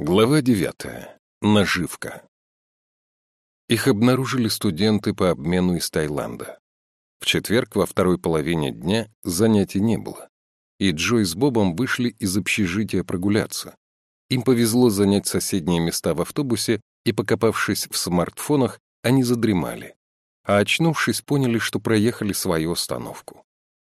Глава девятая. Наживка. Их обнаружили студенты по обмену из Таиланда. В четверг во второй половине дня занятий не было, и Джой с Бобом вышли из общежития прогуляться. Им повезло занять соседние места в автобусе, и, покопавшись в смартфонах, они задремали, а очнувшись, поняли, что проехали свою остановку.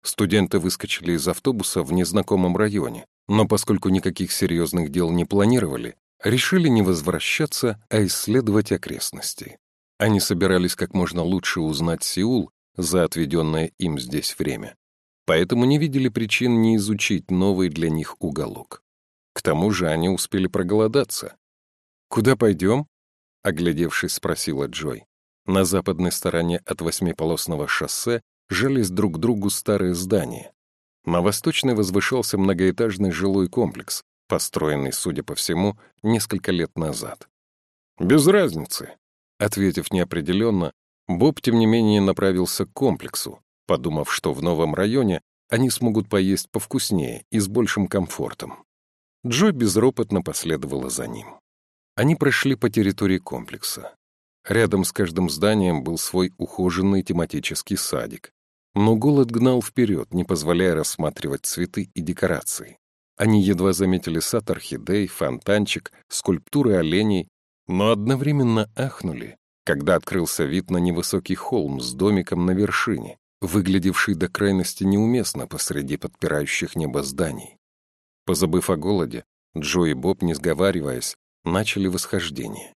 Студенты выскочили из автобуса в незнакомом районе, но поскольку никаких серьезных дел не планировали, решили не возвращаться, а исследовать окрестности. Они собирались как можно лучше узнать Сеул за отведенное им здесь время, поэтому не видели причин не изучить новый для них уголок. К тому же они успели проголодаться. «Куда пойдем?» — оглядевшись, спросила Джой. На западной стороне от восьмиполосного шоссе жались друг к другу старые здания, на восточной возвышался многоэтажный жилой комплекс, построенный, судя по всему, несколько лет назад. «Без разницы», — ответив неопределенно, Боб, тем не менее, направился к комплексу, подумав, что в новом районе они смогут поесть повкуснее и с большим комфортом. Джо безропотно последовала за ним. Они прошли по территории комплекса. Рядом с каждым зданием был свой ухоженный тематический садик, но голод гнал вперед, не позволяя рассматривать цветы и декорации. Они едва заметили сад орхидей, фонтанчик, скульптуры оленей, но одновременно ахнули, когда открылся вид на невысокий холм с домиком на вершине, выглядевший до крайности неуместно посреди подпирающих небо зданий. Позабыв о голоде, Джо и Боб, не сговариваясь, начали восхождение.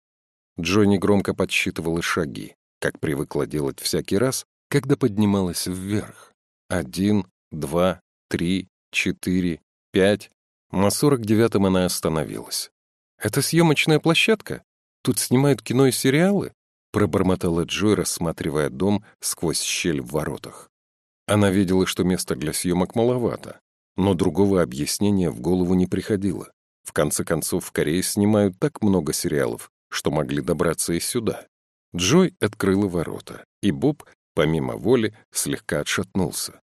Джо негромко подсчитывала шаги, как привыкла делать всякий раз, когда поднималась вверх. Один, два, три, четыре, пять. На сорок девятом она остановилась. «Это съемочная площадка? Тут снимают кино и сериалы?» пробормотала Джой, рассматривая дом сквозь щель в воротах. Она видела, что места для съемок маловато, но другого объяснения в голову не приходило. В конце концов, в Корее снимают так много сериалов, что могли добраться и сюда. Джой открыла ворота, и Боб помимо воли, слегка отшатнулся.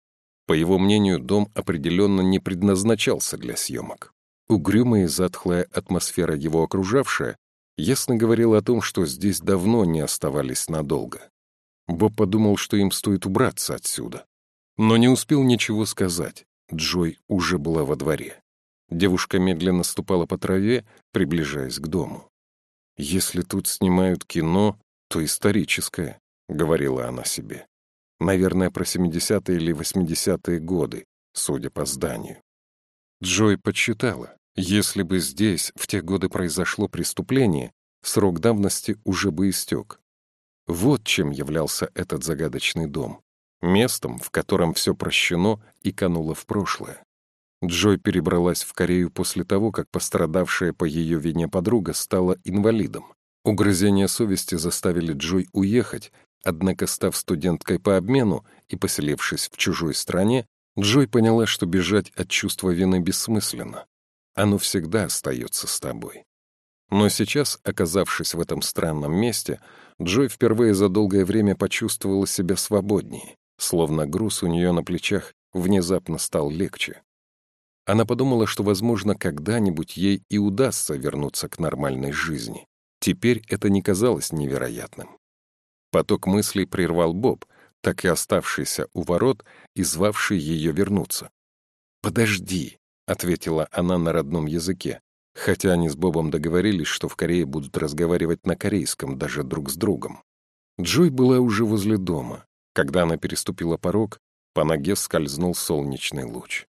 По его мнению, дом определенно не предназначался для съемок. Угрюмая и затхлая атмосфера его окружавшая ясно говорила о том, что здесь давно не оставались надолго. Боб подумал, что им стоит убраться отсюда. Но не успел ничего сказать. Джой уже была во дворе. Девушка медленно ступала по траве, приближаясь к дому. Если тут снимают кино, то историческое. — говорила она себе. Наверное, про 70-е или 80-е годы, судя по зданию. Джой подсчитала, если бы здесь в те годы произошло преступление, срок давности уже бы истек. Вот чем являлся этот загадочный дом. Местом, в котором все прощено и кануло в прошлое. Джой перебралась в Корею после того, как пострадавшая по ее вине подруга стала инвалидом. Угрызения совести заставили Джой уехать Однако, став студенткой по обмену и поселившись в чужой стране, Джой поняла, что бежать от чувства вины бессмысленно. Оно всегда остается с тобой. Но сейчас, оказавшись в этом странном месте, Джой впервые за долгое время почувствовала себя свободнее, словно груз у нее на плечах внезапно стал легче. Она подумала, что, возможно, когда-нибудь ей и удастся вернуться к нормальной жизни. Теперь это не казалось невероятным. Поток мыслей прервал Боб, так и оставшийся у ворот и звавший ее вернуться. «Подожди», — ответила она на родном языке, хотя они с Бобом договорились, что в Корее будут разговаривать на корейском даже друг с другом. Джой была уже возле дома. Когда она переступила порог, по ноге скользнул солнечный луч.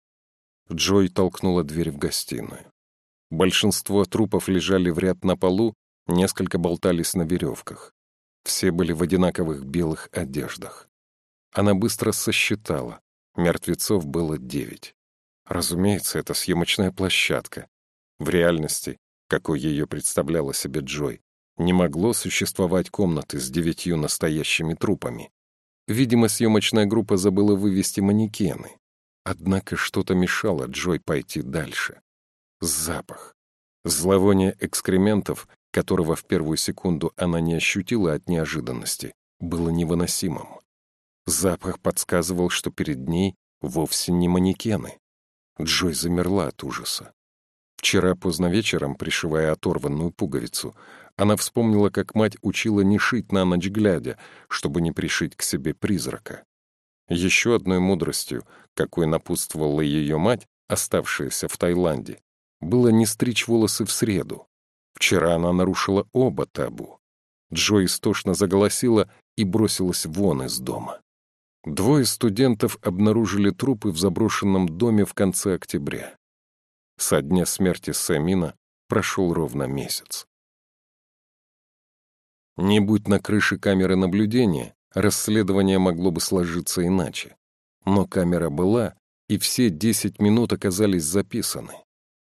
Джой толкнула дверь в гостиную. Большинство трупов лежали в ряд на полу, несколько болтались на веревках. Все были в одинаковых белых одеждах. Она быстро сосчитала. Мертвецов было девять. Разумеется, это съемочная площадка. В реальности, какой ее представляла себе Джой, не могло существовать комнаты с девятью настоящими трупами. Видимо, съемочная группа забыла вывести манекены. Однако что-то мешало Джой пойти дальше. Запах. Зловоние экскрементов которого в первую секунду она не ощутила от неожиданности, было невыносимым. Запах подсказывал, что перед ней вовсе не манекены. Джой замерла от ужаса. Вчера поздно вечером, пришивая оторванную пуговицу, она вспомнила, как мать учила не шить на ночь глядя, чтобы не пришить к себе призрака. Еще одной мудростью, какой напутствовала ее мать, оставшаяся в Таиланде, было не стричь волосы в среду. Вчера она нарушила оба табу. Джо истошно заголосила и бросилась вон из дома. Двое студентов обнаружили трупы в заброшенном доме в конце октября. Со дня смерти Сэмина прошел ровно месяц. Не будь на крыше камеры наблюдения, расследование могло бы сложиться иначе. Но камера была, и все 10 минут оказались записаны.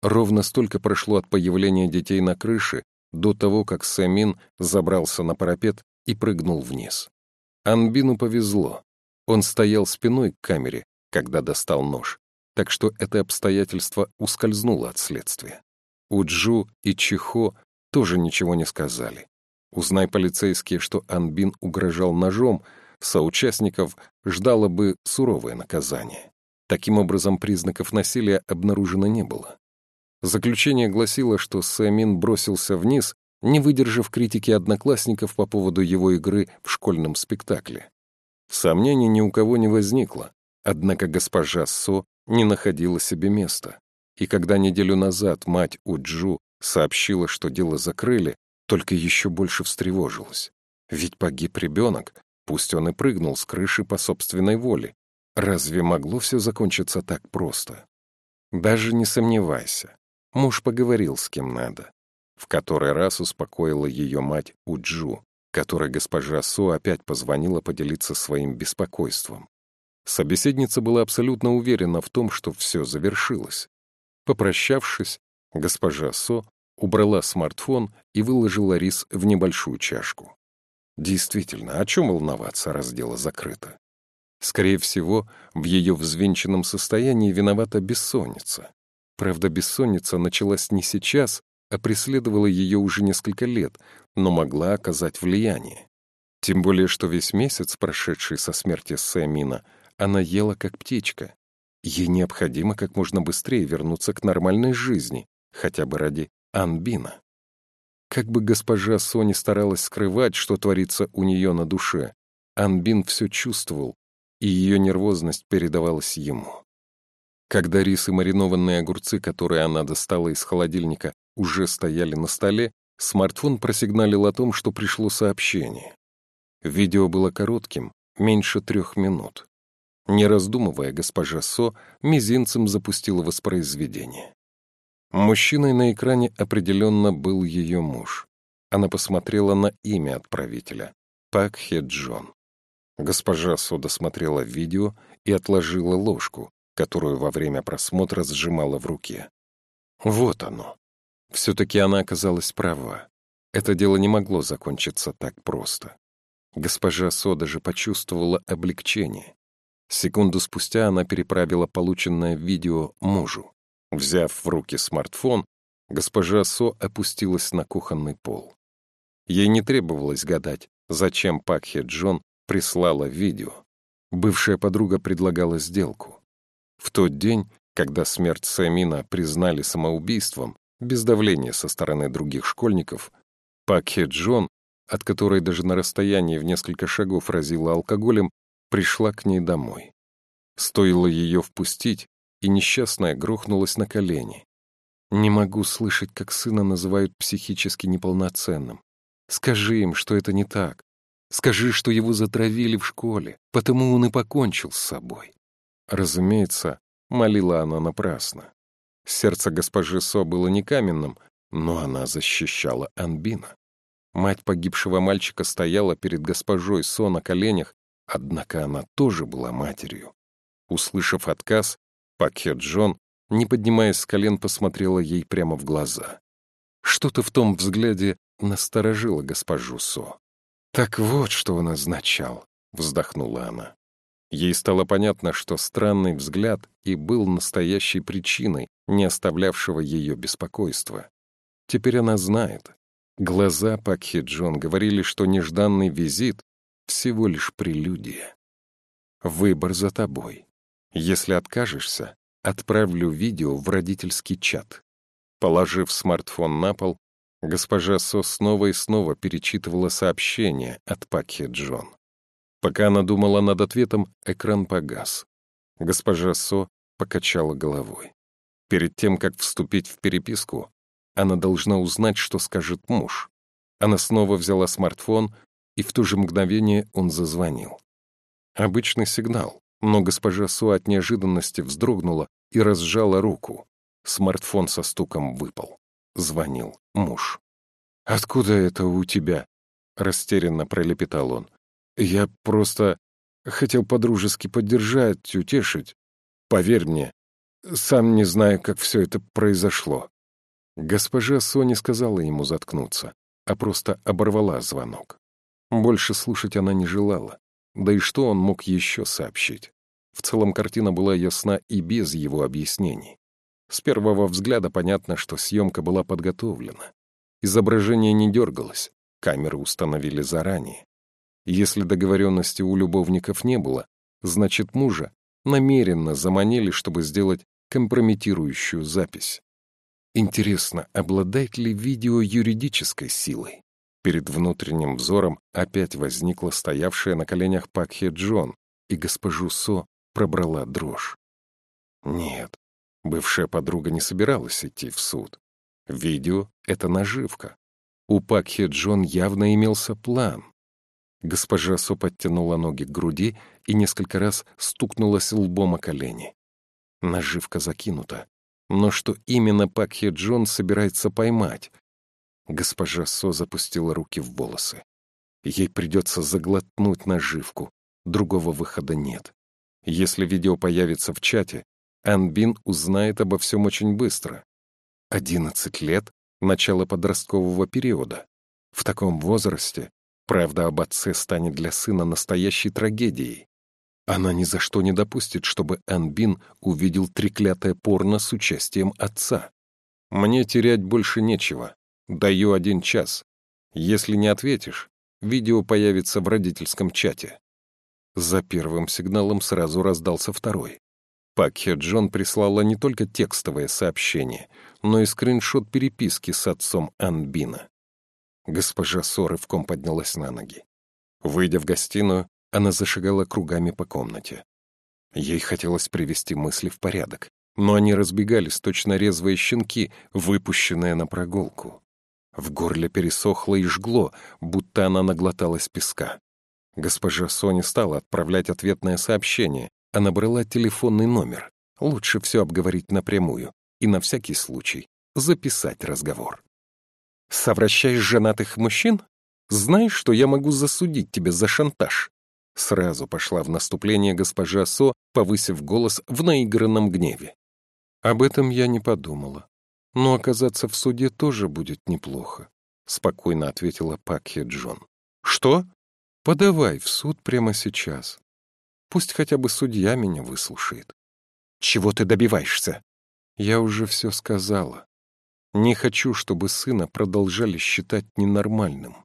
Ровно столько прошло от появления детей на крыше до того, как Самин забрался на парапет и прыгнул вниз. Анбину повезло. Он стоял спиной к камере, когда достал нож, так что это обстоятельство ускользнуло от следствия. У Джу и Чихо тоже ничего не сказали. Узнай полицейские, что Анбин угрожал ножом, соучастников ждало бы суровое наказание. Таким образом, признаков насилия обнаружено не было. Заключение гласило, что Сэмин бросился вниз, не выдержав критики одноклассников по поводу его игры в школьном спектакле. Сомнений ни у кого не возникло, однако госпожа Со не находила себе места. И когда неделю назад мать Уджу сообщила, что дело закрыли, только еще больше встревожилась. Ведь погиб ребенок, пусть он и прыгнул с крыши по собственной воле. Разве могло все закончиться так просто? Даже не сомневайся. Муж поговорил с кем надо. В который раз успокоила ее мать Уджу, которой госпожа Со опять позвонила поделиться своим беспокойством. Собеседница была абсолютно уверена в том, что все завершилось. Попрощавшись, госпожа Со убрала смартфон и выложила рис в небольшую чашку. Действительно, о чем волноваться, раз дело закрыто? Скорее всего, в ее взвинченном состоянии виновата бессонница. Правда, бессонница началась не сейчас, а преследовала ее уже несколько лет, но могла оказать влияние. Тем более, что весь месяц, прошедший со смерти Сэмина, она ела как птичка. Ей необходимо как можно быстрее вернуться к нормальной жизни, хотя бы ради Анбина. Как бы госпожа Сони старалась скрывать, что творится у нее на душе, Анбин все чувствовал, и ее нервозность передавалась ему. Когда рис и маринованные огурцы, которые она достала из холодильника, уже стояли на столе, смартфон просигналил о том, что пришло сообщение. Видео было коротким, меньше трех минут. Не раздумывая, госпожа Со мизинцем запустила воспроизведение. Мужчиной на экране определенно был ее муж. Она посмотрела на имя отправителя — Пак Хе Джон. Госпожа Сода смотрела видео и отложила ложку, которую во время просмотра сжимала в руке. Вот оно. Все-таки она оказалась права. Это дело не могло закончиться так просто. Госпожа Сода же почувствовала облегчение. Секунду спустя она переправила полученное видео мужу. Взяв в руки смартфон, госпожа Со опустилась на кухонный пол. Ей не требовалось гадать, зачем Пакхе Джон прислала видео. Бывшая подруга предлагала сделку. В тот день, когда смерть Сэмина признали самоубийством, без давления со стороны других школьников, Пакхе Джон, от которой даже на расстоянии в несколько шагов разила алкоголем, пришла к ней домой. Стоило ее впустить, и несчастная грохнулась на колени. Не могу слышать, как сына называют психически неполноценным. Скажи им, что это не так. Скажи, что его затравили в школе, потому он и покончил с собой. Разумеется, молила она напрасно. Сердце госпожи Со было не каменным, но она защищала Анбина. Мать погибшего мальчика стояла перед госпожой Со на коленях, однако она тоже была матерью. Услышав отказ, Пакет Джон, не поднимаясь с колен, посмотрела ей прямо в глаза. Что-то в том взгляде насторожило госпожу Со. «Так вот, что он означал», — вздохнула она. Ей стало понятно, что странный взгляд и был настоящей причиной, не оставлявшего ее беспокойства. Теперь она знает. Глаза Пакхи Джон говорили, что нежданный визит — всего лишь прелюдия. Выбор за тобой. Если откажешься, отправлю видео в родительский чат. Положив смартфон на пол, госпожа Со снова и снова перечитывала сообщение от Пакхи Джон. Пока она думала над ответом, экран погас. Госпожа Со покачала головой. Перед тем, как вступить в переписку, она должна узнать, что скажет муж. Она снова взяла смартфон, и в то же мгновение он зазвонил. Обычный сигнал, но госпожа Со от неожиданности вздрогнула и разжала руку. Смартфон со стуком выпал. Звонил муж. «Откуда это у тебя?» — растерянно пролепетал он. «Я просто хотел подружески поддержать, утешить. Поверь мне, сам не знаю, как все это произошло». Госпожа Соня сказала ему заткнуться, а просто оборвала звонок. Больше слушать она не желала. Да и что он мог еще сообщить? В целом картина была ясна и без его объяснений. С первого взгляда понятно, что съемка была подготовлена. Изображение не дергалось, камеры установили заранее. Если договоренности у любовников не было, значит мужа намеренно заманили, чтобы сделать компрометирующую запись. Интересно, обладает ли видео юридической силой? Перед внутренним взором опять возникла стоявшая на коленях Пакхе Джон, и госпожу Со пробрала дрожь. Нет, Бывшая подруга не собиралась идти в суд. Видео — это наживка. У Пакхи Джон явно имелся план. Госпожа Со подтянула ноги к груди и несколько раз стукнулась лбом о колени. Наживка закинута. Но что именно Пакхи Джон собирается поймать? Госпожа Со запустила руки в волосы. Ей придется заглотнуть наживку. Другого выхода нет. Если видео появится в чате, Анбин узнает обо всем очень быстро. Одиннадцать лет — начало подросткового периода. В таком возрасте правда об отце станет для сына настоящей трагедией. Она ни за что не допустит, чтобы Анбин увидел треклятое порно с участием отца. Мне терять больше нечего. Даю один час. Если не ответишь, видео появится в родительском чате. За первым сигналом сразу раздался второй. Пакхе Джон прислала не только текстовое сообщение, но и скриншот переписки с отцом Анбина. Госпожа Со рывком поднялась на ноги. Выйдя в гостиную, она зашагала кругами по комнате. Ей хотелось привести мысли в порядок, но они разбегались, точно резвые щенки, выпущенные на прогулку. В горле пересохло и жгло, будто она наглоталась песка. Госпожа Соня стала отправлять ответное сообщение, а набрала телефонный номер. Лучше все обговорить напрямую и на всякий случай записать разговор. «Совращаешь женатых мужчин? Знаешь, что я могу засудить тебя за шантаж?» Сразу пошла в наступление госпожа Со, повысив голос в наигранном гневе. «Об этом я не подумала. Но оказаться в суде тоже будет неплохо», — спокойно ответила Пакхи Джон. «Что? Подавай в суд прямо сейчас. Пусть хотя бы судья меня выслушает. Чего ты добиваешься? Я уже все сказала. Не хочу, чтобы сына продолжали считать ненормальным.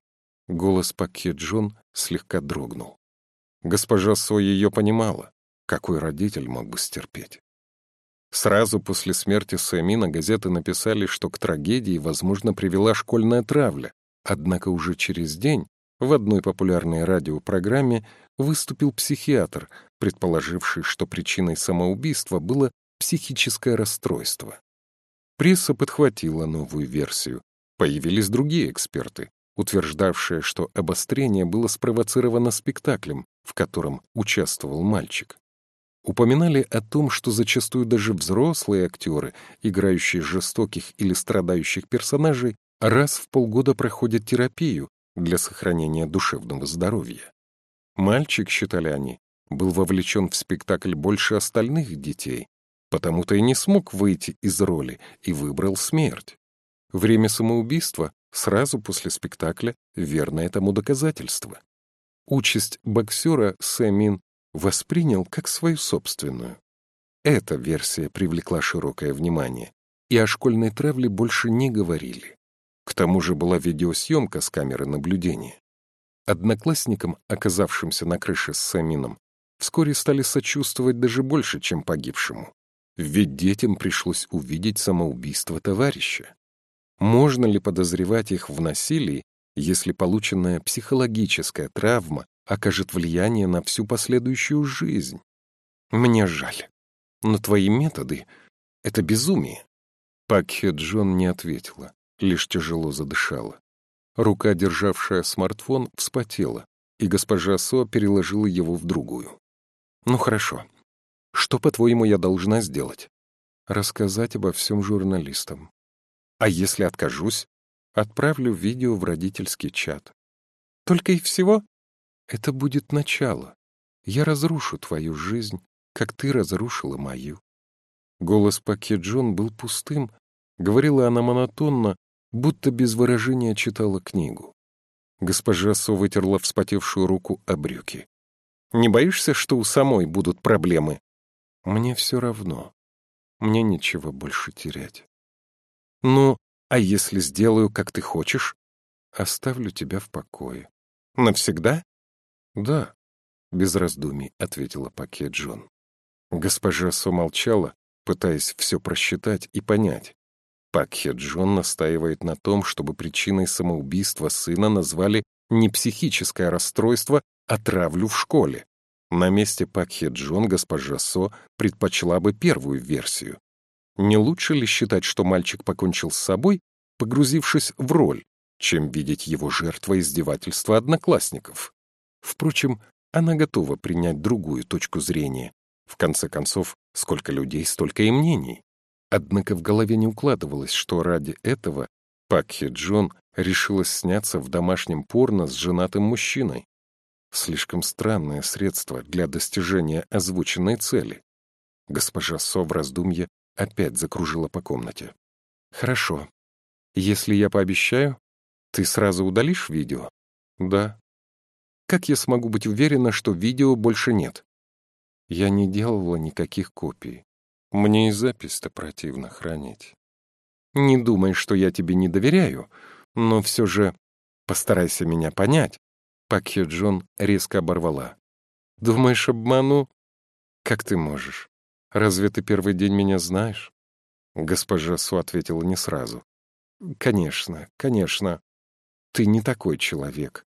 Голос Паке Джон слегка дрогнул. Госпожа Со ее понимала. Какой родитель мог бы стерпеть? Сразу после смерти Сэмина газеты написали, что к трагедии, возможно, привела школьная травля. Однако уже через день в одной популярной радиопрограмме выступил психиатр, предположивший, что причиной самоубийства было психическое расстройство. Пресса подхватила новую версию. Появились другие эксперты, утверждавшие, что обострение было спровоцировано спектаклем, в котором участвовал мальчик. Упоминали о том, что зачастую даже взрослые актеры, играющие жестоких или страдающих персонажей, раз в полгода проходят терапию для сохранения душевного здоровья. Мальчик, считали они, был вовлечен в спектакль больше остальных детей, потому-то и не смог выйти из роли и выбрал смерть. Время самоубийства сразу после спектакля — верно этому доказательство. Участь боксера Сэмин воспринял как свою собственную. Эта версия привлекла широкое внимание, и о школьной травле больше не говорили. К тому же была видеосъемка с камеры наблюдения. Одноклассникам, оказавшимся на крыше с Самином, вскоре стали сочувствовать даже больше, чем погибшему. Ведь детям пришлось увидеть самоубийство товарища. Можно ли подозревать их в насилии, если полученная психологическая травма окажет влияние на всю последующую жизнь? Мне жаль, но твои методы — это безумие. Пакхе Джон не ответила, лишь тяжело задышала. Рука, державшая смартфон, вспотела, и госпожа Со переложила его в другую. «Ну хорошо. Что, по-твоему, я должна сделать?» «Рассказать обо всем журналистам. А если откажусь, отправлю видео в родительский чат. Только и всего? Это будет начало. Я разрушу твою жизнь, как ты разрушила мою. Голос Паки Джон был пустым, говорила она монотонно, будто без выражения читала книгу. Госпожа Со вытерла вспотевшую руку о брюки. «Не боишься, что у самой будут проблемы?» «Мне все равно. Мне нечего больше терять». «Ну, а если сделаю, как ты хочешь?» «Оставлю тебя в покое». «Навсегда?» «Да», — без раздумий ответила Паке Джон. Госпожа Со молчала, пытаясь все просчитать и понять. Пакхе Джон настаивает на том, чтобы причиной самоубийства сына назвали не психическое расстройство, а травлю в школе. На месте Пакхе Джон госпожа Со предпочла бы первую версию. Не лучше ли считать, что мальчик покончил с собой, погрузившись в роль, чем видеть его жертвой издевательства одноклассников? Впрочем, она готова принять другую точку зрения. В конце концов, сколько людей, столько и мнений. Однако в голове не укладывалось, что ради этого Пакхи Джон решилась сняться в домашнем порно с женатым мужчиной. Слишком странное средство для достижения озвученной цели. Госпожа Со в раздумье опять закружила по комнате. «Хорошо. Если я пообещаю, ты сразу удалишь видео?» «Да». «Как я смогу быть уверена, что видео больше нет?» Я не делала никаких копий. Мне и запись-то противно хранить. Не думай, что я тебе не доверяю, но все же постарайся меня понять. Пакхе Джон резко оборвала. Думаешь, обману? Как ты можешь? Разве ты первый день меня знаешь? Госпожа Су ответила не сразу. Конечно, конечно. Ты не такой человек.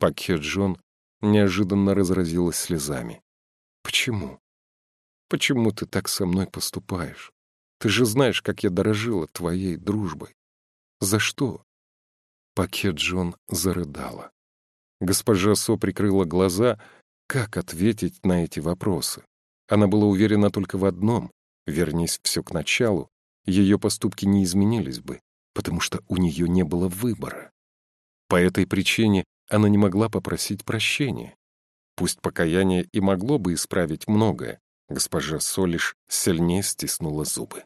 Пакхе Джон неожиданно разразилась слезами. Почему? Почему ты так со мной поступаешь? Ты же знаешь, как я дорожила твоей дружбой. За что? Пакет Джон зарыдала. Госпожа Со прикрыла глаза. Как ответить на эти вопросы? Она была уверена только в одном. Вернись все к началу, ее поступки не изменились бы, потому что у нее не было выбора. По этой причине она не могла попросить прощения. Пусть покаяние и могло бы исправить многое, госпожа Солиш сильнее стиснула зубы.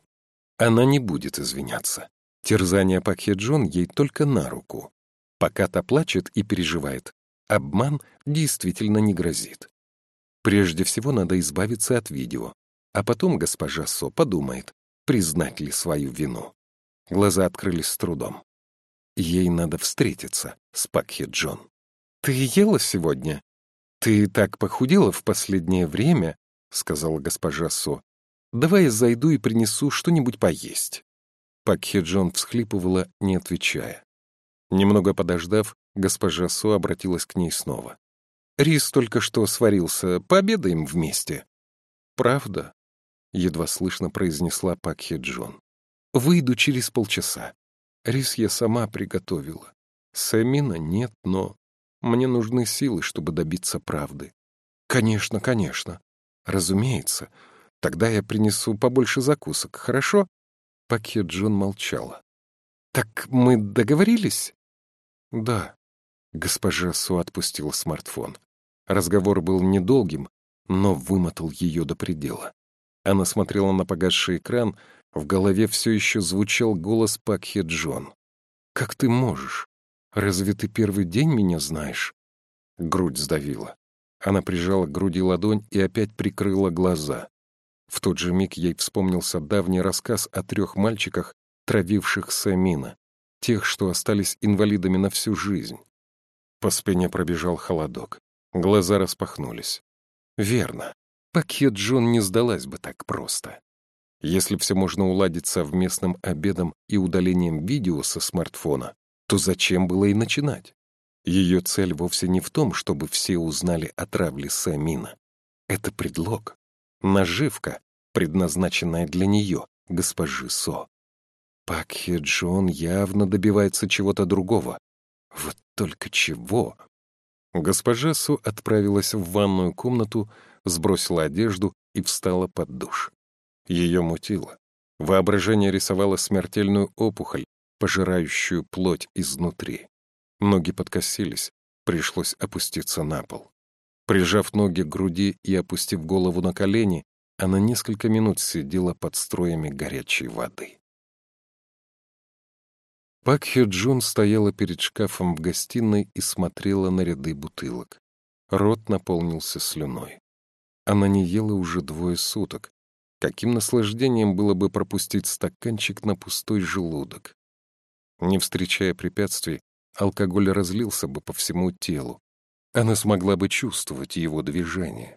Она не будет извиняться. Терзание Пакхе Джон ей только на руку. Пока та плачет и переживает, обман действительно не грозит. Прежде всего надо избавиться от видео, а потом госпожа Со подумает, признать ли свою вину. Глаза открылись с трудом. Ей надо встретиться с Пакхе Джон. «Ты ела сегодня?» «Ты так похудела в последнее время», — сказала госпожа Со. «Давай я зайду и принесу что-нибудь поесть». Пак Хеджон всхлипывала, не отвечая. Немного подождав, госпожа Со обратилась к ней снова. «Рис только что сварился. Пообедаем вместе». «Правда?» — едва слышно произнесла Пак Хеджон. «Выйду через полчаса. Рис я сама приготовила. Сэмина нет, но мне нужны силы, чтобы добиться правды. Конечно, конечно. Разумеется. Тогда я принесу побольше закусок, хорошо? Пакет Джон молчала. Так мы договорились? Да. Госпожа Су отпустила смартфон. Разговор был недолгим, но вымотал ее до предела. Она смотрела на погасший экран, в голове все еще звучал голос Пакхе Джон. «Как ты можешь? «Разве ты первый день меня знаешь?» Грудь сдавила. Она прижала к груди ладонь и опять прикрыла глаза. В тот же миг ей вспомнился давний рассказ о трех мальчиках, травивших Самина, тех, что остались инвалидами на всю жизнь. По спине пробежал холодок. Глаза распахнулись. Верно. Пакет Джон не сдалась бы так просто. Если все можно уладить совместным обедом и удалением видео со смартфона, то зачем было и начинать? Ее цель вовсе не в том, чтобы все узнали о травле Самина. Это предлог, наживка, предназначенная для нее, госпожи Со. Пак Хе Джон явно добивается чего-то другого. Вот только чего? Госпожа Су отправилась в ванную комнату, сбросила одежду и встала под душ. Ее мутило. Воображение рисовало смертельную опухоль, пожирающую плоть изнутри. Ноги подкосились, пришлось опуститься на пол. Прижав ноги к груди и опустив голову на колени, она несколько минут сидела под строями горячей воды. Пак Хё Джун стояла перед шкафом в гостиной и смотрела на ряды бутылок. Рот наполнился слюной. Она не ела уже двое суток. Каким наслаждением было бы пропустить стаканчик на пустой желудок. Не встречая препятствий, алкоголь разлился бы по всему телу. Она смогла бы чувствовать его движение.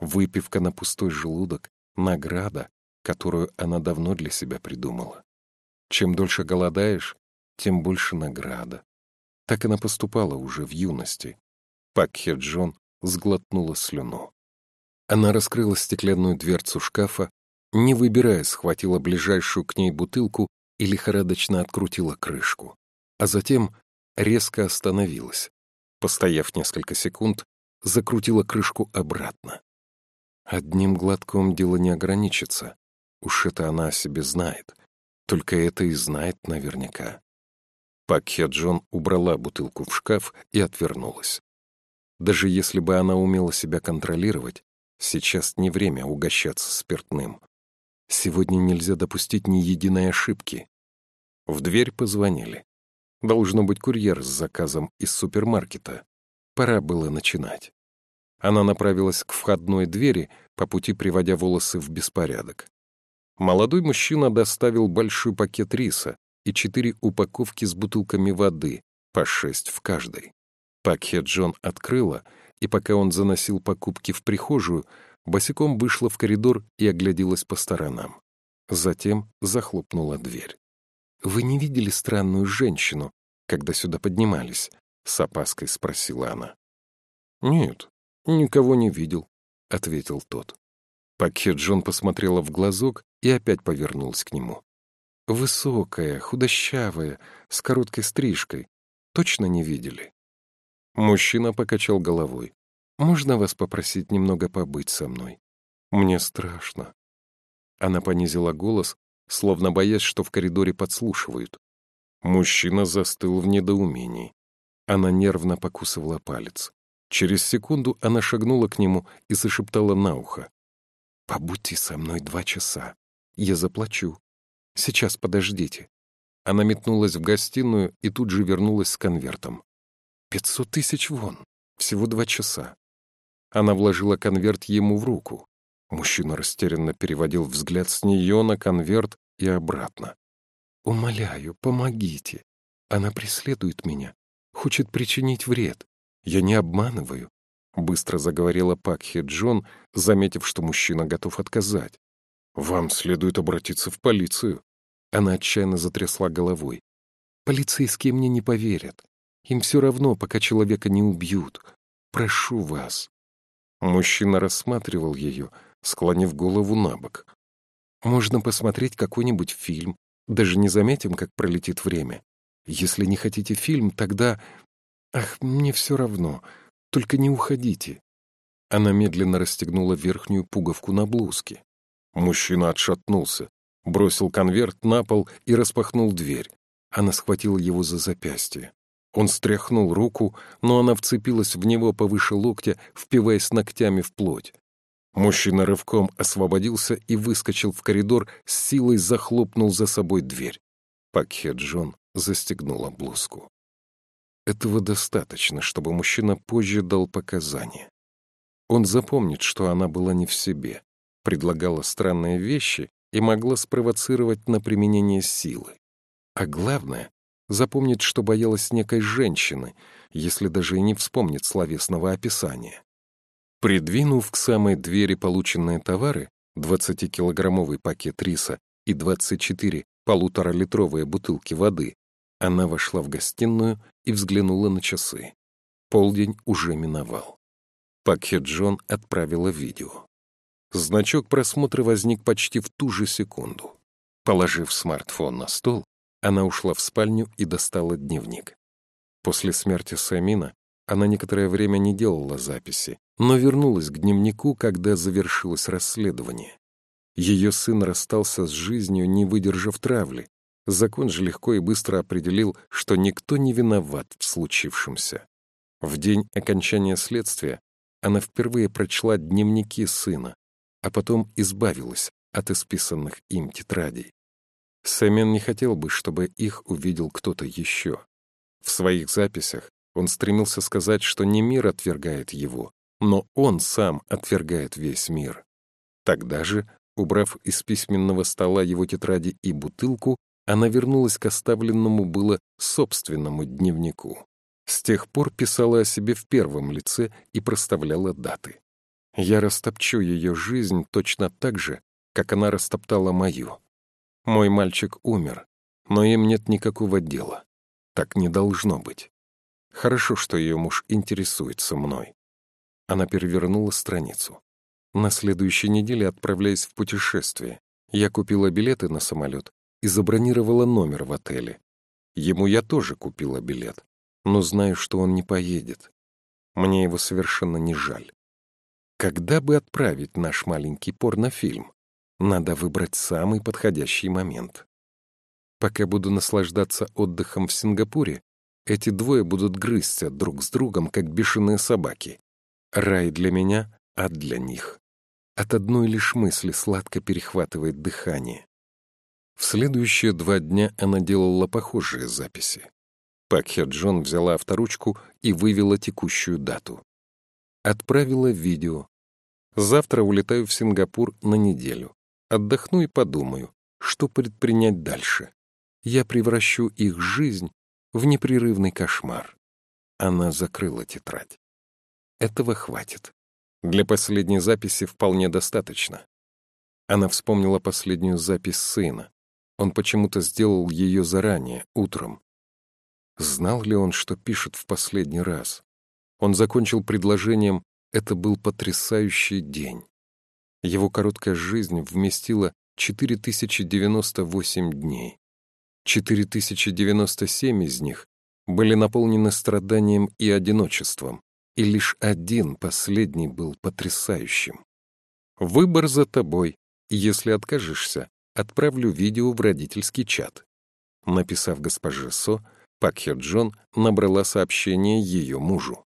Выпивка на пустой желудок — награда, которую она давно для себя придумала. Чем дольше голодаешь, тем больше награда. Так она поступала уже в юности. Пак Джон сглотнула слюну. Она раскрыла стеклянную дверцу шкафа, не выбирая, схватила ближайшую к ней бутылку и лихорадочно открутила крышку. А затем резко остановилась. Постояв несколько секунд, закрутила крышку обратно. Одним глотком дело не ограничится. Уж это она о себе знает. Только это и знает наверняка. Пак Хе Джон убрала бутылку в шкаф и отвернулась. Даже если бы она умела себя контролировать, сейчас не время угощаться спиртным. Сегодня нельзя допустить ни единой ошибки. В дверь позвонили. Должно быть курьер с заказом из супермаркета. Пора было начинать. Она направилась к входной двери, по пути приводя волосы в беспорядок. Молодой мужчина доставил большой пакет риса, и четыре упаковки с бутылками воды, по шесть в каждой. Пакет Джон открыла, и пока он заносил покупки в прихожую, босиком вышла в коридор и огляделась по сторонам. Затем захлопнула дверь. «Вы не видели странную женщину, когда сюда поднимались?» — с опаской спросила она. «Нет, никого не видел», — ответил тот. Пакет Джон посмотрела в глазок и опять повернулась к нему. Высокая, худощавая, с короткой стрижкой. Точно не видели?» Мужчина покачал головой. «Можно вас попросить немного побыть со мной? Мне страшно». Она понизила голос, словно боясь, что в коридоре подслушивают. Мужчина застыл в недоумении. Она нервно покусывала палец. Через секунду она шагнула к нему и зашептала на ухо. «Побудьте со мной два часа. Я заплачу. Сейчас подождите». Она метнулась в гостиную и тут же вернулась с конвертом. «Пятьсот тысяч вон. Всего два часа». Она вложила конверт ему в руку. Мужчина растерянно переводил взгляд с нее на конверт и обратно. «Умоляю, помогите. Она преследует меня, хочет причинить вред. Я не обманываю», — быстро заговорила Пакхи Джон, заметив, что мужчина готов отказать. «Вам следует обратиться в полицию». Она отчаянно затрясла головой. «Полицейские мне не поверят. Им все равно, пока человека не убьют. Прошу вас». Мужчина рассматривал ее, склонив голову на бок. «Можно посмотреть какой-нибудь фильм. Даже не заметим, как пролетит время. Если не хотите фильм, тогда... Ах, мне все равно. Только не уходите». Она медленно расстегнула верхнюю пуговку на блузке. Мужчина отшатнулся, бросил конверт на пол и распахнул дверь. Она схватила его за запястье. Он стряхнул руку, но она вцепилась в него повыше локтя, впиваясь ногтями в плоть. Мужчина рывком освободился и выскочил в коридор, с силой захлопнул за собой дверь. Пакхе Джон застегнула блузку. Этого достаточно, чтобы мужчина позже дал показания. Он запомнит, что она была не в себе, предлагала странные вещи и могла спровоцировать на применение силы. А главное, запомнит, что боялась некой женщины, если даже и не вспомнит словесного описания. Придвинув к самой двери полученные товары, 20-килограммовый пакет риса и 24 полуторалитровые бутылки воды, она вошла в гостиную и взглянула на часы. Полдень уже миновал. Пакет Джон отправила видео. Значок просмотра возник почти в ту же секунду. Положив смартфон на стол, она ушла в спальню и достала дневник. После смерти Самина она некоторое время не делала записи, но вернулась к дневнику, когда завершилось расследование. Ее сын расстался с жизнью, не выдержав травли. Закон же легко и быстро определил, что никто не виноват в случившемся. В день окончания следствия она впервые прочла дневники сына, а потом избавилась от исписанных им тетрадей. Сэмин не хотел бы, чтобы их увидел кто-то еще. В своих записях он стремился сказать, что не мир отвергает его, но он сам отвергает весь мир. Тогда же, убрав из письменного стола его тетради и бутылку, она вернулась к оставленному было собственному дневнику. С тех пор писала о себе в первом лице и проставляла даты. Я растопчу ее жизнь точно так же, как она растоптала мою. Мой мальчик умер, но им нет никакого дела. Так не должно быть. Хорошо, что ее муж интересуется мной. Она перевернула страницу. На следующей неделе, отправляясь в путешествие, я купила билеты на самолет и забронировала номер в отеле. Ему я тоже купила билет, но знаю, что он не поедет. Мне его совершенно не жаль. Когда бы отправить наш маленький порнофильм? Надо выбрать самый подходящий момент. Пока буду наслаждаться отдыхом в Сингапуре, эти двое будут грызться друг с другом, как бешеные собаки. Рай для меня, а для них. От одной лишь мысли сладко перехватывает дыхание. В следующие два дня она делала похожие записи. Пакхе Джон взяла авторучку и вывела текущую дату. Отправила видео. Завтра улетаю в Сингапур на неделю. Отдохну и подумаю, что предпринять дальше. Я превращу их жизнь в непрерывный кошмар. Она закрыла тетрадь. Этого хватит. Для последней записи вполне достаточно. Она вспомнила последнюю запись сына. Он почему-то сделал ее заранее, утром. Знал ли он, что пишет в последний раз? Он закончил предложением «Это был потрясающий день». Его короткая жизнь вместила 4098 дней. 4097 из них были наполнены страданием и одиночеством, и лишь один, последний, был потрясающим. Выбор за тобой, и если откажешься, отправлю видео в родительский чат. Написав госпоже Со, Пакхе Джон набрала сообщение ее мужу.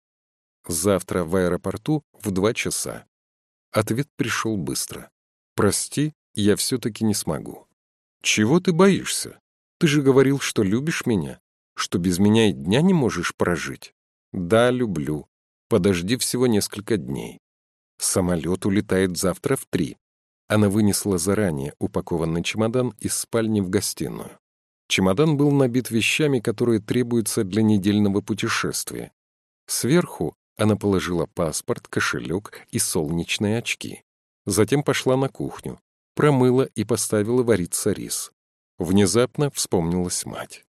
Завтра в аэропорту в два часа. Ответ пришел быстро. «Прости, я все-таки не смогу». «Чего ты боишься? Ты же говорил, что любишь меня, что без меня и дня не можешь прожить. Да, люблю. Подожди всего несколько дней. Самолет улетает завтра в три. Она вынесла заранее упакованный чемодан из спальни в гостиную. Чемодан был набит вещами, которые требуются для недельного путешествия. Сверху она положила паспорт, кошелек и солнечные очки. Затем пошла на кухню, промыла и поставила вариться рис. Внезапно вспомнилась мать.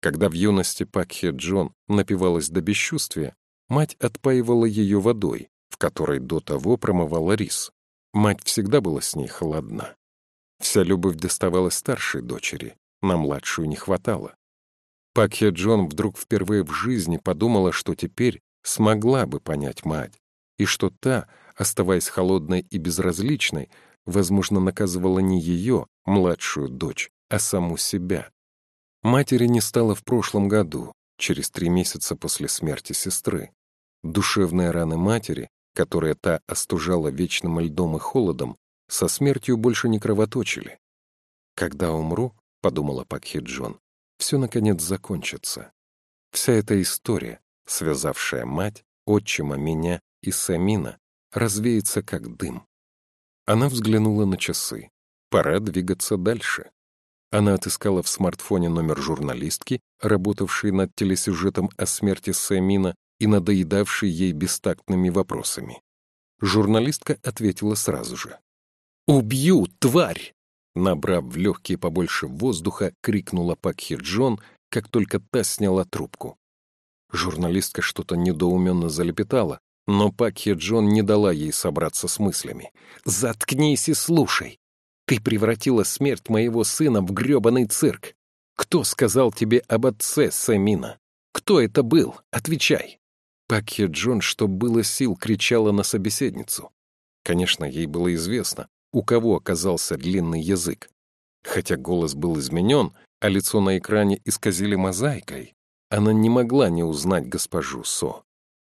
Когда в юности Пакхе Джон напивалась до бесчувствия, мать отпаивала ее водой, в которой до того промывала рис. Мать всегда была с ней холодна. Вся любовь доставалась старшей дочери, на младшую не хватало. Пакхе Джон вдруг впервые в жизни подумала, что теперь смогла бы понять мать, и что та, оставаясь холодной и безразличной, возможно, наказывала не ее, младшую дочь, а саму себя. Матери не стало в прошлом году, через три месяца после смерти сестры. Душевные раны матери, которые та остужала вечным льдом и холодом, со смертью больше не кровоточили. «Когда умру», — подумала Пакхи Джон, — «все, наконец, закончится. Вся эта история, связавшая мать, отчима, меня и Самина, развеется как дым». Она взглянула на часы. Пора двигаться дальше. Она отыскала в смартфоне номер журналистки, работавшей над телесюжетом о смерти Сэмина и надоедавшей ей бестактными вопросами. Журналистка ответила сразу же. «Убью, тварь!» Набрав в легкие побольше воздуха, крикнула Пакхи Джон, как только та сняла трубку. Журналистка что-то недоуменно залепетала, но Пакхи Джон не дала ей собраться с мыслями. «Заткнись и слушай! Ты превратила смерть моего сына в грёбаный цирк! Кто сказал тебе об отце Сэмина? Кто это был? Отвечай!» Пакхи Джон, что было сил, кричала на собеседницу. Конечно, ей было известно, у кого оказался длинный язык. Хотя голос был изменен, а лицо на экране исказили мозаикой, она не могла не узнать госпожу Со.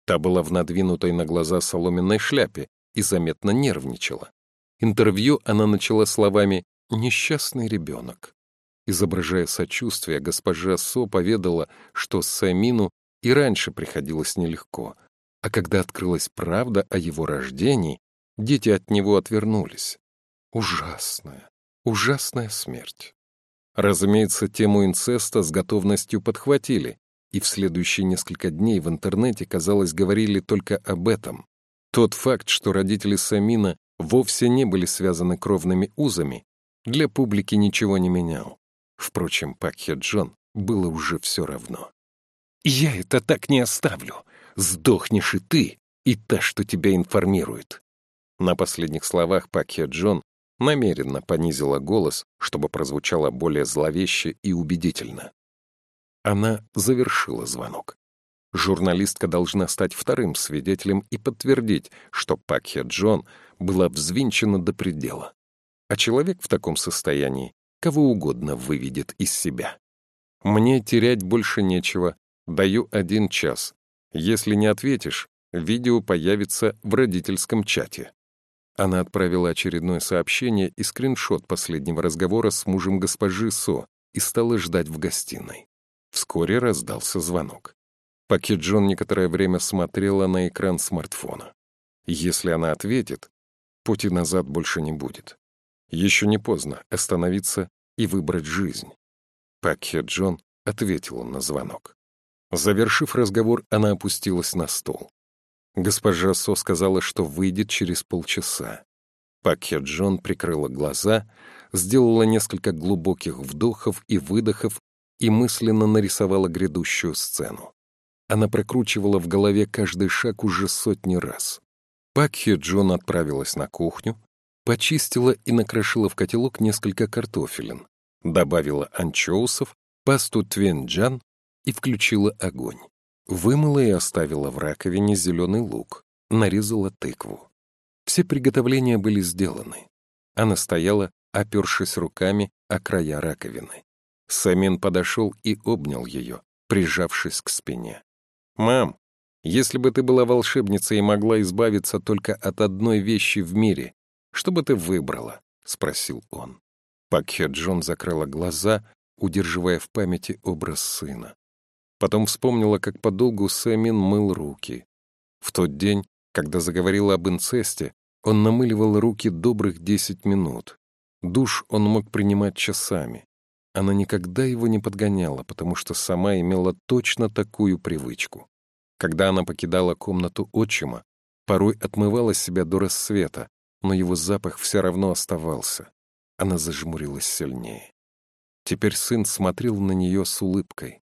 Та была в надвинутой на глаза соломенной шляпе и заметно нервничала. Интервью она начала словами «несчастный ребенок». Изображая сочувствие, госпожа Со поведала, что Самину и раньше приходилось нелегко, а когда открылась правда о его рождении, дети от него отвернулись. Ужасная, ужасная смерть. Разумеется, тему инцеста с готовностью подхватили, и в следующие несколько дней в интернете, казалось, говорили только об этом. Тот факт, что родители Самина вовсе не были связаны кровными узами, для публики ничего не менял. Впрочем, Пакхе Джон было уже все равно. «Я это так не оставлю. Сдохнешь и ты, и та, что тебя информирует». На последних словах Пакхе Джон намеренно понизила голос, чтобы прозвучало более зловеще и убедительно. Она завершила звонок. Журналистка должна стать вторым свидетелем и подтвердить, что Пакхе Джон была взвинчена до предела. А человек в таком состоянии кого угодно выведет из себя. Мне терять больше нечего. Даю один час. Если не ответишь, видео появится в родительском чате. Она отправила очередное сообщение и скриншот последнего разговора с мужем госпожи Со и стала ждать в гостиной. Вскоре раздался звонок. Паки Джон некоторое время смотрела на экран смартфона. Если она ответит, пути назад больше не будет. Еще не поздно остановиться и выбрать жизнь. Пакхе Джон ответила на звонок. Завершив разговор, она опустилась на стол. Госпожа Со сказала, что выйдет через полчаса. Пакхе Джон прикрыла глаза, сделала несколько глубоких вдохов и выдохов и мысленно нарисовала грядущую сцену. Она прокручивала в голове каждый шаг уже сотни раз. Пакхе Джон отправилась на кухню, почистила и накрошила в котелок несколько картофелин, добавила анчоусов, пасту твенджан и включила огонь. Вымыла и оставила в раковине зеленый лук, нарезала тыкву. Все приготовления были сделаны. Она стояла, опершись руками о края раковины. Самин подошел и обнял ее, прижавшись к спине. «Мам, если бы ты была волшебницей и могла избавиться только от одной вещи в мире, что бы ты выбрала?» — спросил он. Пакхе Джон закрыла глаза, удерживая в памяти образ сына. Потом вспомнила, как подолгу Сэмин мыл руки. В тот день, когда заговорила об инцесте, он намыливал руки добрых десять минут. Душ он мог принимать часами. Она никогда его не подгоняла, потому что сама имела точно такую привычку. Когда она покидала комнату отчима, порой отмывала себя до рассвета, но его запах все равно оставался. Она зажмурилась сильнее. Теперь сын смотрел на нее с улыбкой.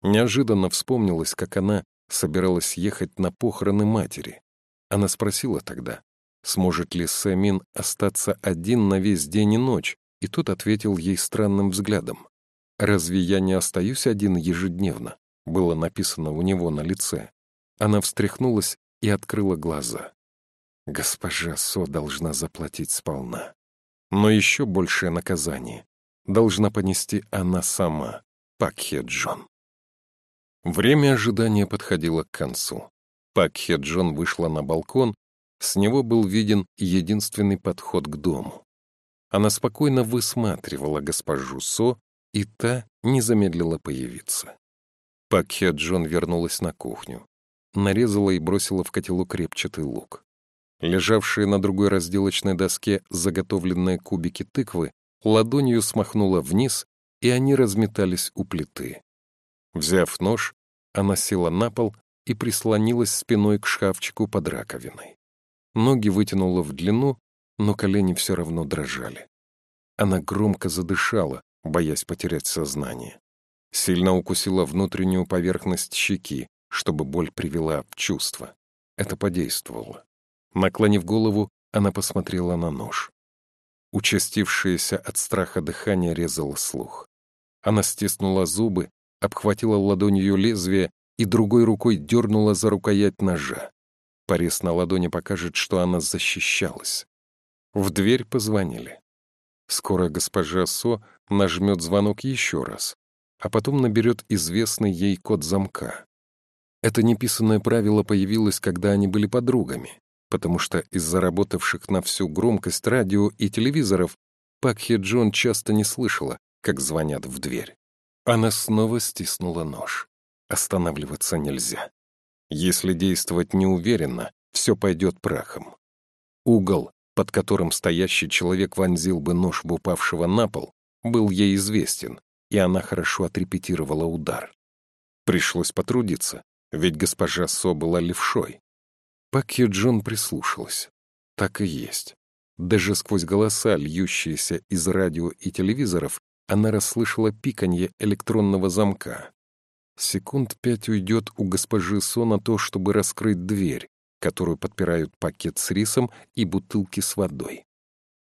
Неожиданно вспомнилось, как она собиралась ехать на похороны матери. Она спросила тогда, сможет ли Сэмин остаться один на весь день и ночь, и тот ответил ей странным взглядом. «Разве я не остаюсь один ежедневно?» было написано у него на лице. Она встряхнулась и открыла глаза. Госпожа Со должна заплатить сполна. Но еще большее наказание должна понести она сама, Пакхе Джон. Время ожидания подходило к концу. Пакхе Джон вышла на балкон, с него был виден единственный подход к дому. Она спокойно высматривала госпожу Со, и та не замедлила появиться. Пакхе Джон вернулась на кухню, нарезала и бросила в котелок репчатый лук. Лежавшие на другой разделочной доске заготовленные кубики тыквы ладонью смахнула вниз, и они разметались у плиты. Взяв нож, она села на пол и прислонилась спиной к шкафчику под раковиной. Ноги вытянула в длину но колени все равно дрожали. Она громко задышала, боясь потерять сознание. Сильно укусила внутреннюю поверхность щеки, чтобы боль привела в чувство. Это подействовало. Наклонив голову, она посмотрела на нож. Участившееся от страха дыхание резало слух. Она стиснула зубы, обхватила ладонью лезвие и другой рукой дернула за рукоять ножа. Порез на ладони покажет, что она защищалась. В дверь позвонили. Скоро госпожа Со нажмет звонок еще раз, а потом наберет известный ей код замка. Это неписанное правило появилось, когда они были подругами, потому что из-за работавших на всю громкость радио и телевизоров Пак Хе Джон часто не слышала, как звонят в дверь. Она снова стиснула нож. Останавливаться нельзя. Если действовать неуверенно, все пойдет прахом. Угол, под которым стоящий человек вонзил бы нож в упавшего на пол, был ей известен, и она хорошо отрепетировала удар. Пришлось потрудиться, ведь госпожа Со была левшой. Пак Джон прислушалась. Так и есть. Даже сквозь голоса, льющиеся из радио и телевизоров, она расслышала пиканье электронного замка. Секунд пять уйдет у госпожи Со на то, чтобы раскрыть дверь, которую подпирают пакет с рисом и бутылки с водой.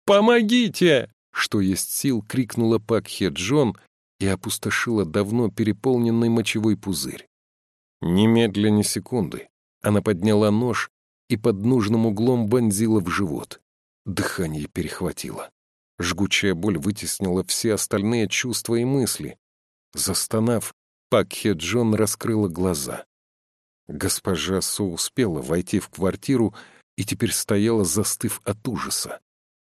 «Помогите!» — что есть сил, крикнула Пакхе Джон и опустошила давно переполненный мочевой пузырь. Немедленно секунды она подняла нож и под нужным углом вонзила в живот. Дыхание перехватило. Жгучая боль вытеснила все остальные чувства и мысли. Застонав, Пакхе Джон раскрыла глаза. Госпожа Со успела войти в квартиру и теперь стояла, застыв от ужаса.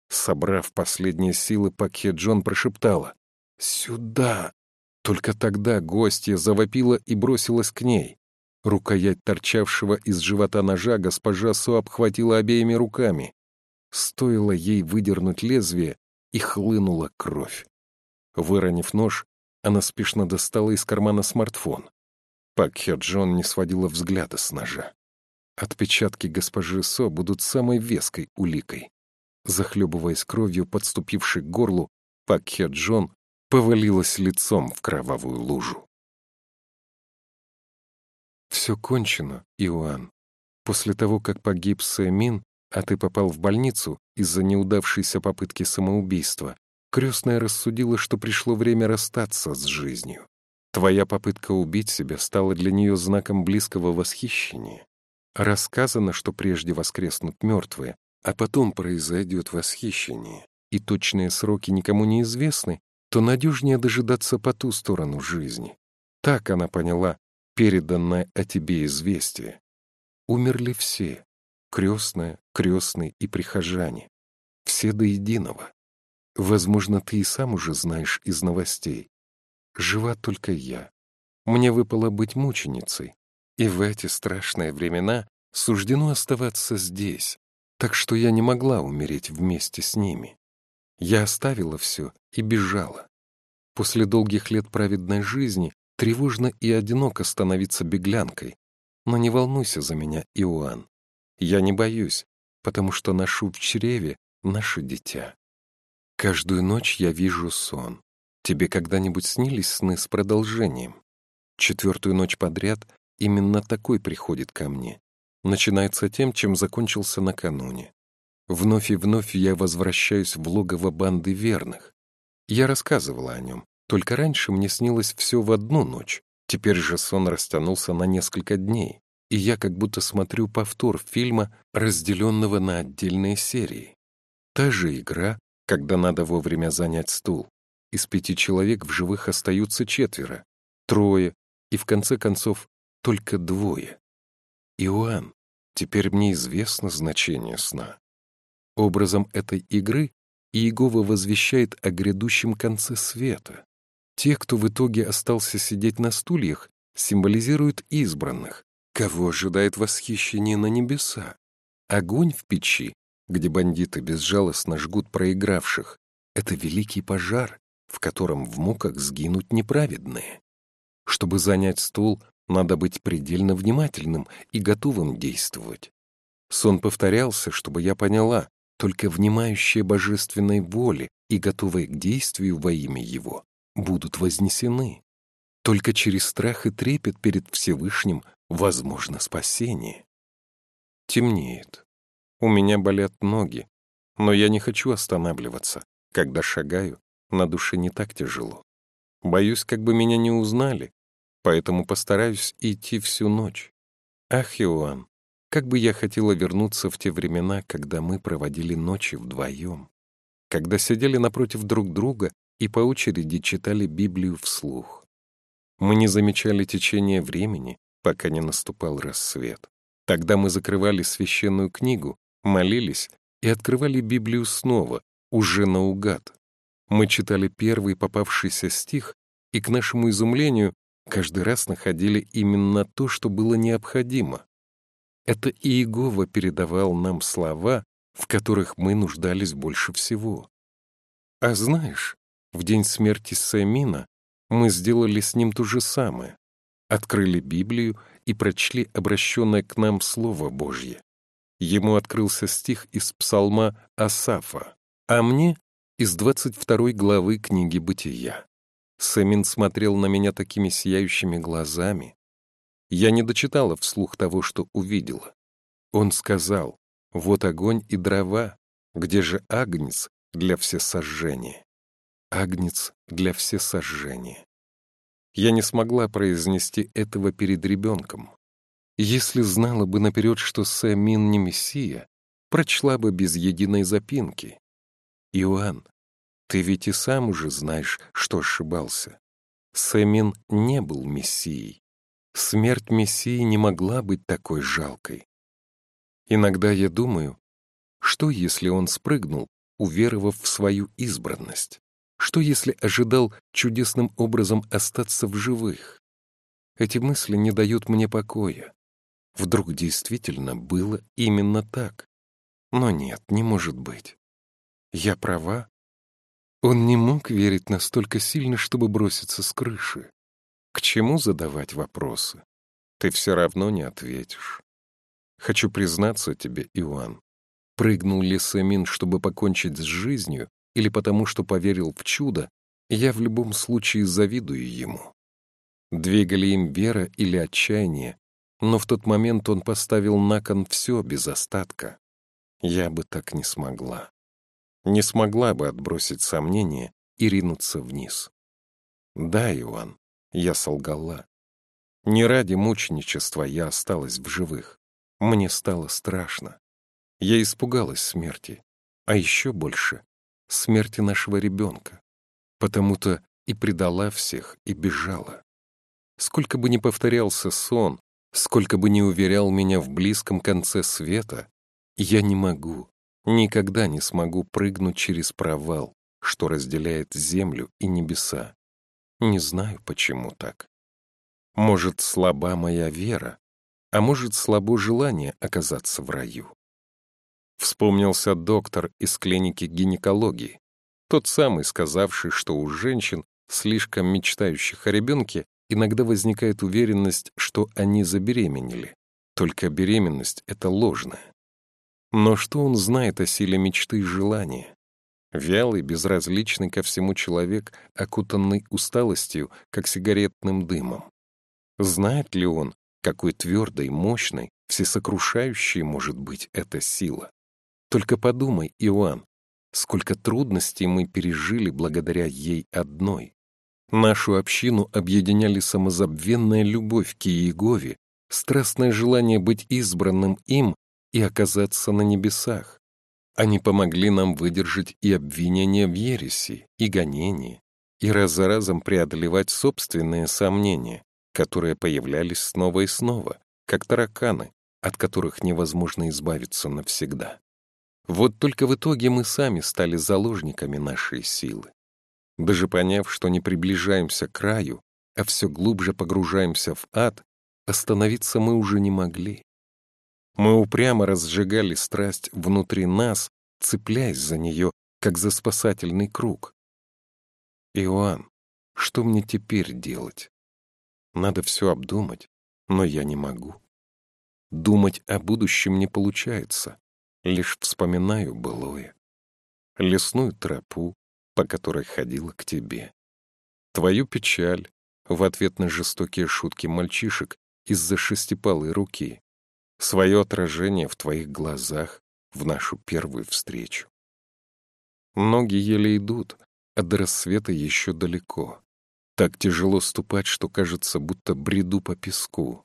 Собрав последние силы, Пакхе Джон прошептала «Сюда!». Только тогда гостья завопила и бросилась к ней. Рукоять торчавшего из живота ножа госпожа Со обхватила обеими руками. Стоило ей выдернуть лезвие, и хлынула кровь. Выронив нож, она спешно достала из кармана смартфон. Пак Хё Джон не сводила взгляда с ножа. Отпечатки госпожи Со будут самой веской уликой. Захлебываясь кровью, подступившей к горлу, Пак Хё Джон повалилась лицом в кровавую лужу. Все кончено, Иоанн. После того, как погиб Сэмин, а ты попал в больницу из-за неудавшейся попытки самоубийства, крестная рассудила, что пришло время расстаться с жизнью. Твоя попытка убить себя стала для нее знаком близкого восхищения. Рассказано, что прежде воскреснут мертвые, а потом произойдет восхищение, и точные сроки никому не известны, то надежнее дожидаться по ту сторону жизни. Так она поняла переданное о тебе известие. Умерли все, крестная, крестный и прихожане. Все до единого. Возможно, ты и сам уже знаешь из новостей. Жива только я. Мне выпало быть мученицей, и в эти страшные времена суждено оставаться здесь, так что я не могла умереть вместе с ними. Я оставила все и бежала. После долгих лет праведной жизни тревожно и одиноко становиться беглянкой. Но не волнуйся за меня, Иоанн. Я не боюсь, потому что ношу в чреве наше дитя. Каждую ночь я вижу сон. Тебе когда-нибудь снились сны с продолжением? Четвертую ночь подряд именно такой приходит ко мне. Начинается тем, чем закончился накануне. Вновь и вновь я возвращаюсь в логово банды верных. Я рассказывала о нем, только раньше мне снилось все в одну ночь. Теперь же сон растянулся на несколько дней и я как будто смотрю повтор фильма, разделенного на отдельные серии. Та же игра, когда надо вовремя занять стул. Из пяти человек в живых остаются четверо, трое, и в конце концов только двое. Иоанн, теперь мне известно значение сна. Образом этой игры Иегова возвещает о грядущем конце света. Те, кто в итоге остался сидеть на стульях, символизируют избранных, Кого ожидает восхищение на небеса? Огонь в печи, где бандиты безжалостно жгут проигравших, это великий пожар, в котором в муках сгинут неправедные. Чтобы занять стул, надо быть предельно внимательным и готовым действовать. Сон повторялся, чтобы я поняла, только внимающие божественной воле и готовые к действию во имя Его, будут вознесены. Только через страх и трепет перед Всевышним возможно спасение. Темнеет. У меня болят ноги, но я не хочу останавливаться. Когда шагаю, на душе не так тяжело. Боюсь, как бы меня не узнали, поэтому постараюсь идти всю ночь. Ах, Иоанн, как бы я хотела вернуться в те времена, когда мы проводили ночи вдвоем, когда сидели напротив друг друга и по очереди читали Библию вслух. Мы не замечали течение времени, пока не наступал рассвет. Тогда мы закрывали священную книгу, молились и открывали Библию снова, уже наугад. Мы читали первый попавшийся стих, и, к нашему изумлению, каждый раз находили именно то, что было необходимо. Это Иегова передавал нам слова, в которых мы нуждались больше всего. А знаешь, в день смерти Сэмина мы сделали с ним то же самое. Открыли Библию и прочли обращенное к нам Слово Божье. Ему открылся стих из псалма Асафа, а мне — из 22 главы книги «Бытия». Сэмин смотрел на меня такими сияющими глазами, я не дочитала вслух того, что увидела. Он сказал, вот огонь и дрова, где же агнец для всесожжения? Агнец для всесожжения. Я не смогла произнести этого перед ребенком. Если знала бы наперед, что Сэмин не Мессия, прочла бы без единой запинки. Иоанн, ты ведь и сам уже знаешь, что ошибался. Сэмин не был Мессией. Смерть Мессии не могла быть такой жалкой. Иногда я думаю, что если он спрыгнул, уверовав в свою избранность? Что если ожидал чудесным образом остаться в живых? Эти мысли не дают мне покоя. Вдруг действительно было именно так? Но нет, не может быть. Я права? Он не мог верить настолько сильно, чтобы броситься с крыши. К чему задавать вопросы? Ты все равно не ответишь. Хочу признаться тебе, Иоанн. Прыгнул ли Сэмин, чтобы покончить с жизнью, или потому что поверил в чудо, я в любом случае завидую ему. Двигали им вера или отчаяние, но в тот момент он поставил на кон все без остатка. Я бы так не смогла. Не смогла бы отбросить сомнения и ринуться вниз. Да, Иоанн, я солгала. Не ради мученичества я осталась в живых. Мне стало страшно. Я испугалась смерти, а еще больше — смерти нашего ребенка. Потому-то и предала всех, и бежала. Сколько бы ни повторялся сон, сколько бы ни уверял меня в близком конце света, я не могу, никогда не смогу прыгнуть через провал, что разделяет землю и небеса. Не знаю, почему так. Может, слаба моя вера, а может, слабо желание оказаться в раю. Вспомнился доктор из клиники гинекологии, тот самый, сказавший, что у женщин, слишком мечтающих о ребенке, иногда возникает уверенность, что они забеременели. Только беременность — это ложная. Но что он знает о силе мечты и желания? Вялый, безразличный ко всему человек, окутанный усталостью, как сигаретным дымом. Знает ли он, какой твердой, мощной, всесокрушающей может быть эта сила? Только подумай, Иоанн, сколько трудностей мы пережили благодаря ей одной. Нашу общину объединяли самозабвенная любовь к Иегове, страстное желание быть избранным им и оказаться на небесах. Они помогли нам выдержать и обвинения в ереси, и гонения, и раз за разом преодолевать собственные сомнения, которые появлялись снова и снова, как тараканы, от которых невозможно избавиться навсегда. Вот только в итоге мы сами стали заложниками нашей силы. Даже поняв, что не приближаемся к краю, а все глубже погружаемся в ад, остановиться мы уже не могли. Мы упрямо разжигали страсть внутри нас, цепляясь за нее, как за спасательный круг. Иоанн, что мне теперь делать? Надо все обдумать, но я не могу. Думать о будущем не получается. Лишь вспоминаю былое. Лесную тропу, по которой ходила к тебе. Твою печаль в ответ на жестокие шутки мальчишек из-за шестипалой руки. Свое отражение в твоих глазах в нашу первую встречу. Ноги еле идут, а до рассвета еще далеко. Так тяжело ступать, что кажется, будто бреду по песку.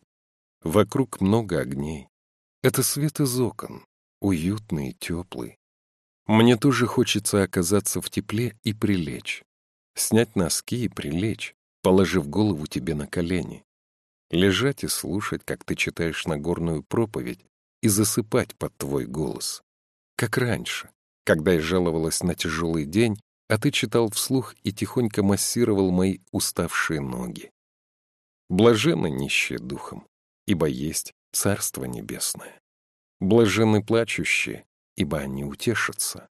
Вокруг много огней. Это свет из окон, уютный и теплый. Мне тоже хочется оказаться в тепле и прилечь. Снять носки и прилечь, положив голову тебе на колени. Лежать и слушать, как ты читаешь Нагорную проповедь, и засыпать под твой голос. Как раньше, когда я жаловалась на тяжелый день, а ты читал вслух и тихонько массировал мои уставшие ноги. Блаженны нищие духом, ибо есть Царство Небесное. Блаженны плачущие, ибо они утешатся.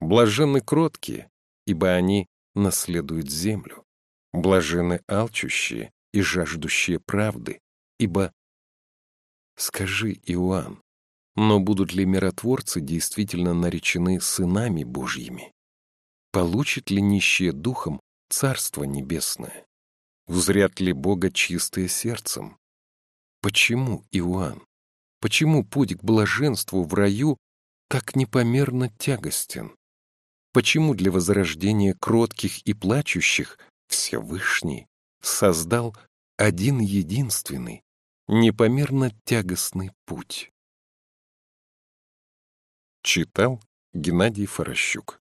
Блаженны кроткие, ибо они наследуют землю. Блаженны алчущие и жаждущие правды, ибо... Скажи, Иоанн, но будут ли миротворцы действительно наречены сынами Божьими? Получит ли нищие духом Царство Небесное? Узрят ли Бога чистые сердцем? Почему, Иоанн? Почему путь к блаженству в раю так непомерно тягостен? Почему для возрождения кротких и плачущих Всевышний создал один единственный, непомерно тягостный путь? Читал Геннадий Форощук